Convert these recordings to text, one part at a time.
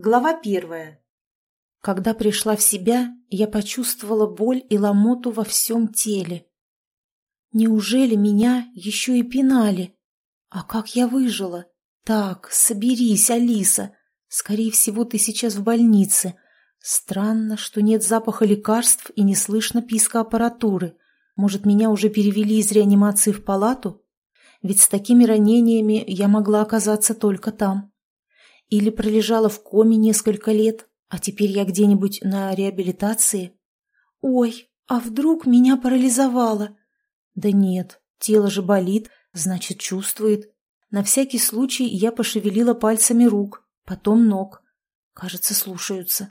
Глава первая. Когда пришла в себя, я почувствовала боль и ломоту во всем теле. Неужели меня еще и пинали? А как я выжила? Так, соберись, Алиса. Скорее всего, ты сейчас в больнице. Странно, что нет запаха лекарств и не слышно писка аппаратуры. Может, меня уже перевели из реанимации в палату? Ведь с такими ранениями я могла оказаться только там. Или пролежала в коме несколько лет, а теперь я где-нибудь на реабилитации? Ой, а вдруг меня парализовало? Да нет, тело же болит, значит, чувствует. На всякий случай я пошевелила пальцами рук, потом ног. Кажется, слушаются.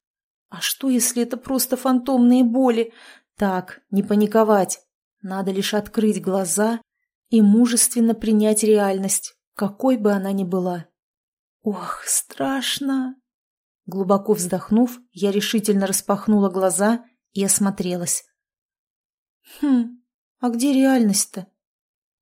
А что, если это просто фантомные боли? Так, не паниковать. Надо лишь открыть глаза и мужественно принять реальность, какой бы она ни была. Ох, страшно! Глубоко вздохнув, я решительно распахнула глаза и осмотрелась. Хм, а где реальность-то?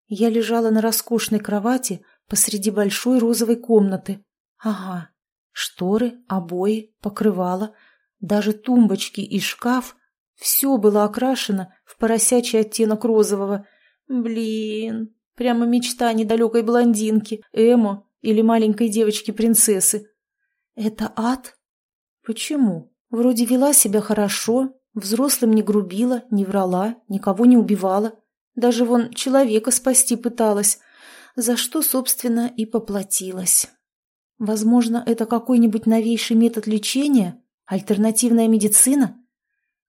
Я лежала на роскошной кровати посреди большой розовой комнаты. Ага, шторы, обои, покрывало, даже тумбочки и шкаф — все было окрашено в поросячий оттенок розового. Блин, прямо мечта недалекой блондинки, Эмо или маленькой девочки-принцессы. Это ад? Почему? Вроде вела себя хорошо, взрослым не грубила, не врала, никого не убивала. Даже вон человека спасти пыталась, за что, собственно, и поплатилась. Возможно, это какой-нибудь новейший метод лечения? Альтернативная медицина?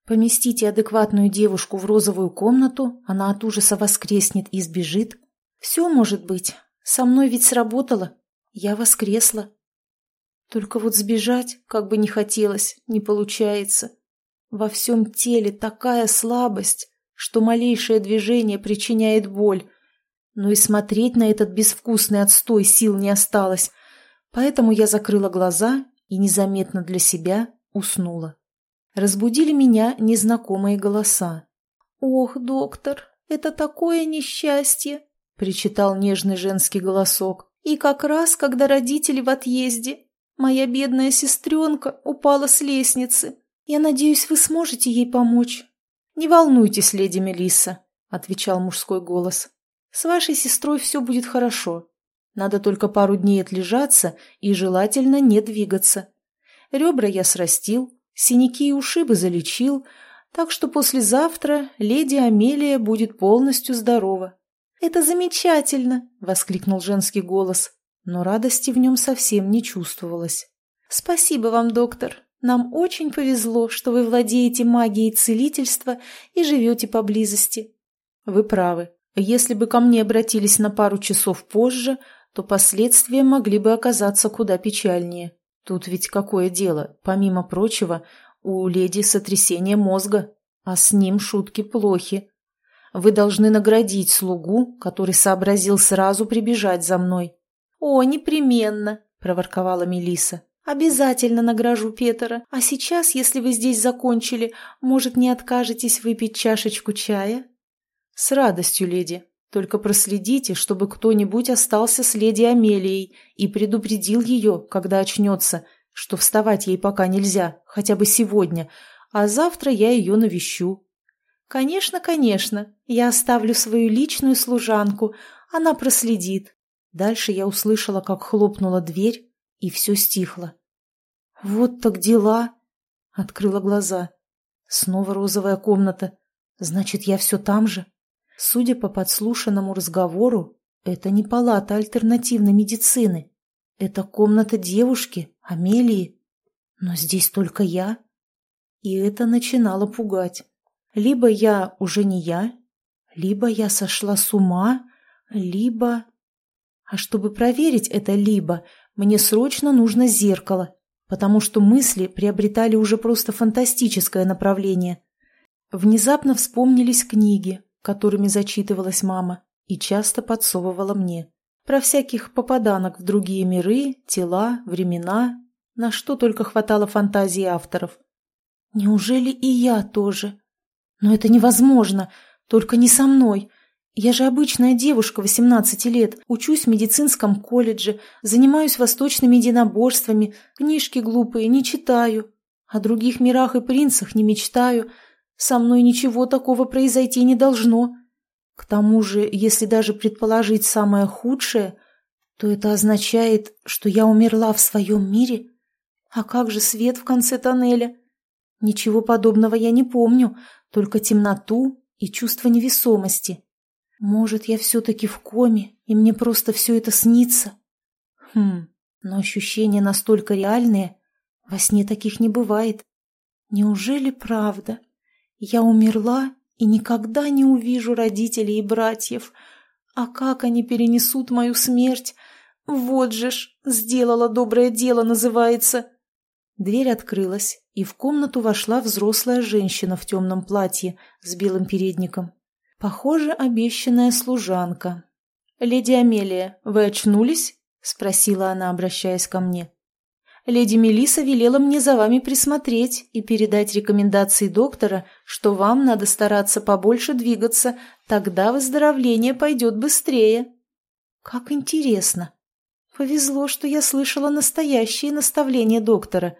Поместите адекватную девушку в розовую комнату, она от ужаса воскреснет и сбежит. Все может быть. Со мной ведь сработало. Я воскресла. Только вот сбежать, как бы не хотелось, не получается. Во всем теле такая слабость, что малейшее движение причиняет боль. Но и смотреть на этот безвкусный отстой сил не осталось, поэтому я закрыла глаза и незаметно для себя уснула. Разбудили меня незнакомые голоса. «Ох, доктор, это такое несчастье!» — причитал нежный женский голосок. И как раз, когда родители в отъезде, моя бедная сестренка упала с лестницы. Я надеюсь, вы сможете ей помочь. Не волнуйтесь, леди Мелисса, отвечал мужской голос. С вашей сестрой все будет хорошо. Надо только пару дней отлежаться и желательно не двигаться. Ребра я срастил, синяки и ушибы залечил, так что послезавтра леди Амелия будет полностью здорова. «Это замечательно!» — воскликнул женский голос, но радости в нем совсем не чувствовалось. «Спасибо вам, доктор. Нам очень повезло, что вы владеете магией целительства и живете поблизости». «Вы правы. Если бы ко мне обратились на пару часов позже, то последствия могли бы оказаться куда печальнее. Тут ведь какое дело? Помимо прочего, у леди сотрясение мозга, а с ним шутки плохи. Вы должны наградить слугу, который сообразил сразу прибежать за мной. О, непременно, проворковала Мелиса. Обязательно награжу Петера. А сейчас, если вы здесь закончили, может, не откажетесь выпить чашечку чая? С радостью, леди. Только проследите, чтобы кто-нибудь остался с леди Амелией и предупредил ее, когда очнется, что вставать ей пока нельзя, хотя бы сегодня, а завтра я ее навещу. «Конечно, конечно. Я оставлю свою личную служанку. Она проследит». Дальше я услышала, как хлопнула дверь, и все стихло. «Вот так дела!» Открыла глаза. Снова розовая комната. Значит, я все там же? Судя по подслушанному разговору, это не палата альтернативной медицины. Это комната девушки, Амелии. Но здесь только я. И это начинало пугать. Либо я уже не я, либо я сошла с ума, либо... А чтобы проверить это «либо», мне срочно нужно зеркало, потому что мысли приобретали уже просто фантастическое направление. Внезапно вспомнились книги, которыми зачитывалась мама и часто подсовывала мне. Про всяких попаданок в другие миры, тела, времена, на что только хватало фантазии авторов. Неужели и я тоже? Но это невозможно, только не со мной. Я же обычная девушка 18 лет, учусь в медицинском колледже, занимаюсь восточными единоборствами, книжки глупые не читаю, о других мирах и принцах не мечтаю. Со мной ничего такого произойти не должно. К тому же, если даже предположить самое худшее, то это означает, что я умерла в своем мире. А как же свет в конце тоннеля? Ничего подобного я не помню, только темноту и чувство невесомости. Может, я все-таки в коме, и мне просто все это снится? Хм, но ощущения настолько реальные, во сне таких не бывает. Неужели правда? Я умерла и никогда не увижу родителей и братьев. А как они перенесут мою смерть? Вот же ж, сделала доброе дело, называется. Дверь открылась, и в комнату вошла взрослая женщина в темном платье с белым передником. Похоже, обещанная служанка. «Леди Амелия, вы очнулись?» — спросила она, обращаясь ко мне. Леди Мелиса велела мне за вами присмотреть и передать рекомендации доктора, что вам надо стараться побольше двигаться, тогда выздоровление пойдет быстрее. Как интересно. Повезло, что я слышала настоящие наставления доктора.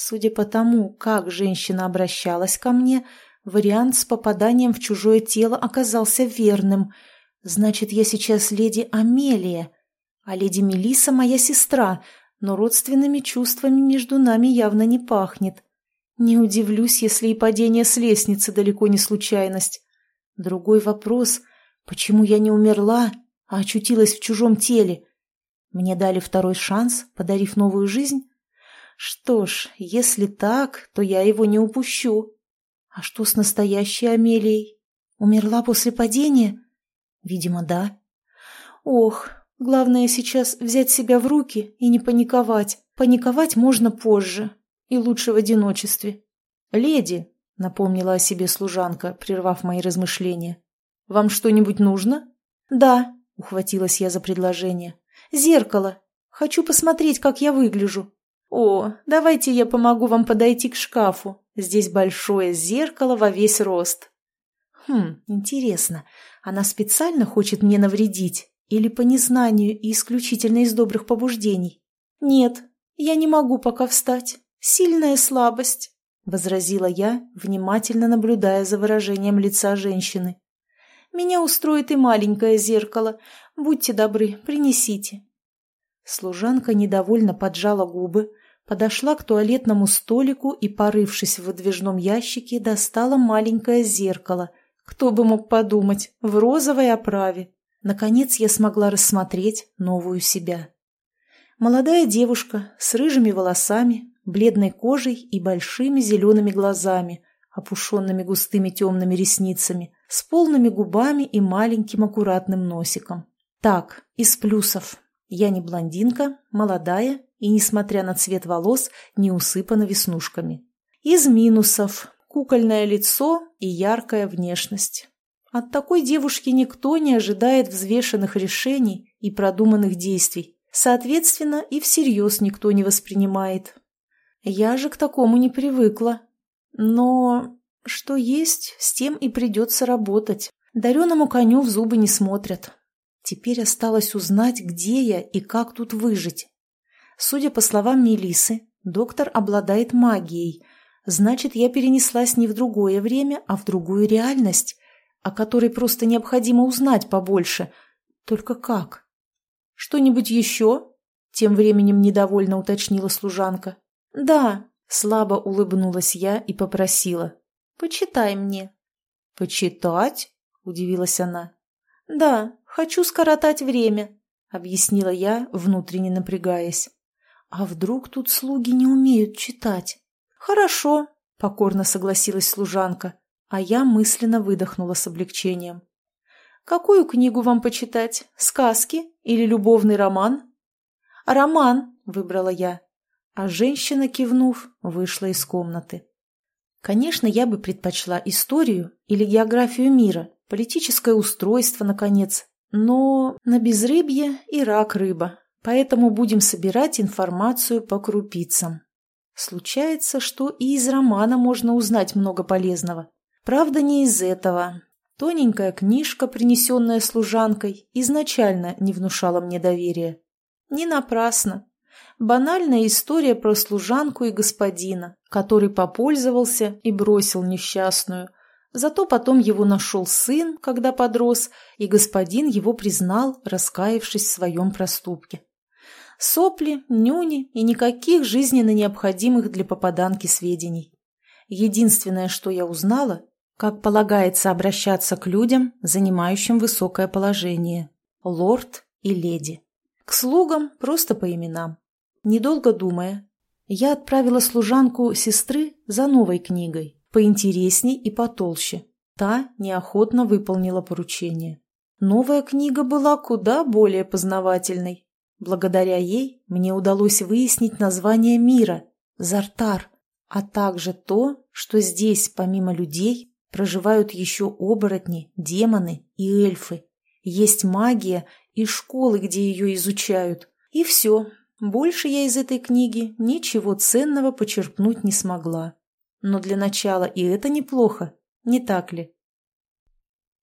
Судя по тому, как женщина обращалась ко мне, вариант с попаданием в чужое тело оказался верным. Значит, я сейчас леди Амелия, а леди Мелиса моя сестра — но родственными чувствами между нами явно не пахнет. Не удивлюсь, если и падение с лестницы далеко не случайность. Другой вопрос — почему я не умерла, а очутилась в чужом теле? Мне дали второй шанс, подарив новую жизнь? Что ж, если так, то я его не упущу. А что с настоящей Амелией? Умерла после падения? Видимо, да. Ох, Главное сейчас взять себя в руки и не паниковать. Паниковать можно позже. И лучше в одиночестве. «Леди», — напомнила о себе служанка, прервав мои размышления, — «вам что-нибудь нужно?» «Да», — ухватилась я за предложение. «Зеркало. Хочу посмотреть, как я выгляжу». «О, давайте я помогу вам подойти к шкафу. Здесь большое зеркало во весь рост». «Хм, интересно, она специально хочет мне навредить или по незнанию и исключительно из добрых побуждений? Нет, я не могу пока встать. Сильная слабость, — возразила я, внимательно наблюдая за выражением лица женщины. Меня устроит и маленькое зеркало. Будьте добры, принесите. Служанка недовольно поджала губы, подошла к туалетному столику и, порывшись в выдвижном ящике, достала маленькое зеркало. Кто бы мог подумать, в розовой оправе. Наконец я смогла рассмотреть новую себя. Молодая девушка с рыжими волосами, бледной кожей и большими зелеными глазами, опушенными густыми темными ресницами, с полными губами и маленьким аккуратным носиком. Так, из плюсов. Я не блондинка, молодая и, несмотря на цвет волос, не усыпана веснушками. Из минусов. Кукольное лицо и яркая внешность. От такой девушки никто не ожидает взвешенных решений и продуманных действий. Соответственно, и всерьез никто не воспринимает. Я же к такому не привыкла. Но что есть, с тем и придется работать. Дареному коню в зубы не смотрят. Теперь осталось узнать, где я и как тут выжить. Судя по словам Мелисы, доктор обладает магией. Значит, я перенеслась не в другое время, а в другую реальность о которой просто необходимо узнать побольше. Только как? Что-нибудь еще? Тем временем недовольно уточнила служанка. Да, слабо улыбнулась я и попросила. Почитай мне. Почитать? Удивилась она. Да, хочу скоротать время, объяснила я, внутренне напрягаясь. А вдруг тут слуги не умеют читать? Хорошо, покорно согласилась служанка а я мысленно выдохнула с облегчением. «Какую книгу вам почитать? Сказки или любовный роман?» «Роман», — выбрала я, а женщина, кивнув, вышла из комнаты. Конечно, я бы предпочла историю или географию мира, политическое устройство, наконец, но на безрыбье и рак рыба, поэтому будем собирать информацию по крупицам. Случается, что и из романа можно узнать много полезного. Правда, не из этого. Тоненькая книжка, принесенная служанкой, изначально не внушала мне доверия. Не напрасно. Банальная история про служанку и господина, который попользовался и бросил несчастную. Зато потом его нашел сын, когда подрос, и господин его признал, раскаявшись в своем проступке. Сопли, нюни и никаких жизненно необходимых для попаданки сведений. Единственное, что я узнала, как полагается обращаться к людям, занимающим высокое положение. Лорд и леди. К слугам просто по именам. Недолго думая, я отправила служанку сестры за новой книгой, поинтересней и потолще. Та неохотно выполнила поручение. Новая книга была куда более познавательной. Благодаря ей мне удалось выяснить название мира – Зартар, а также то, что здесь, помимо людей, Проживают еще оборотни, демоны и эльфы. Есть магия и школы, где ее изучают. И все. Больше я из этой книги ничего ценного почерпнуть не смогла. Но для начала и это неплохо, не так ли?